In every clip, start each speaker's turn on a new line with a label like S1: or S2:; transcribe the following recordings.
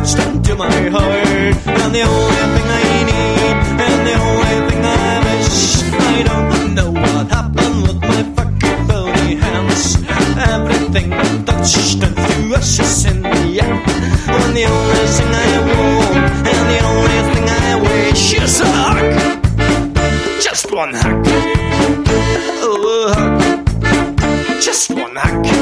S1: to my heart. And the only thing I need, and the only thing I wish, I don't know what happened with my fucking bony hands. Everything I touched turned to ashes in the end. And the only thing I want, and the only thing I wish is a hug. Just one hug. Oh, hug. Just one hug.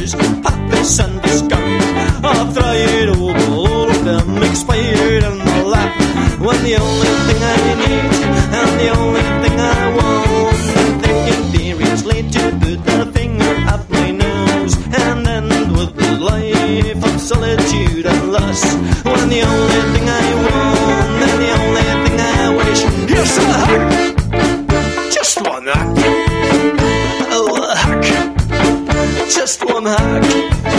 S1: Hamsters, puppies and the skunk. I've tried all, all of them expired in my lap. When the only thing I need and the only thing I want, I'm thinking seriously to put a finger up my nose and end with the life of solitude and lust. When the only back.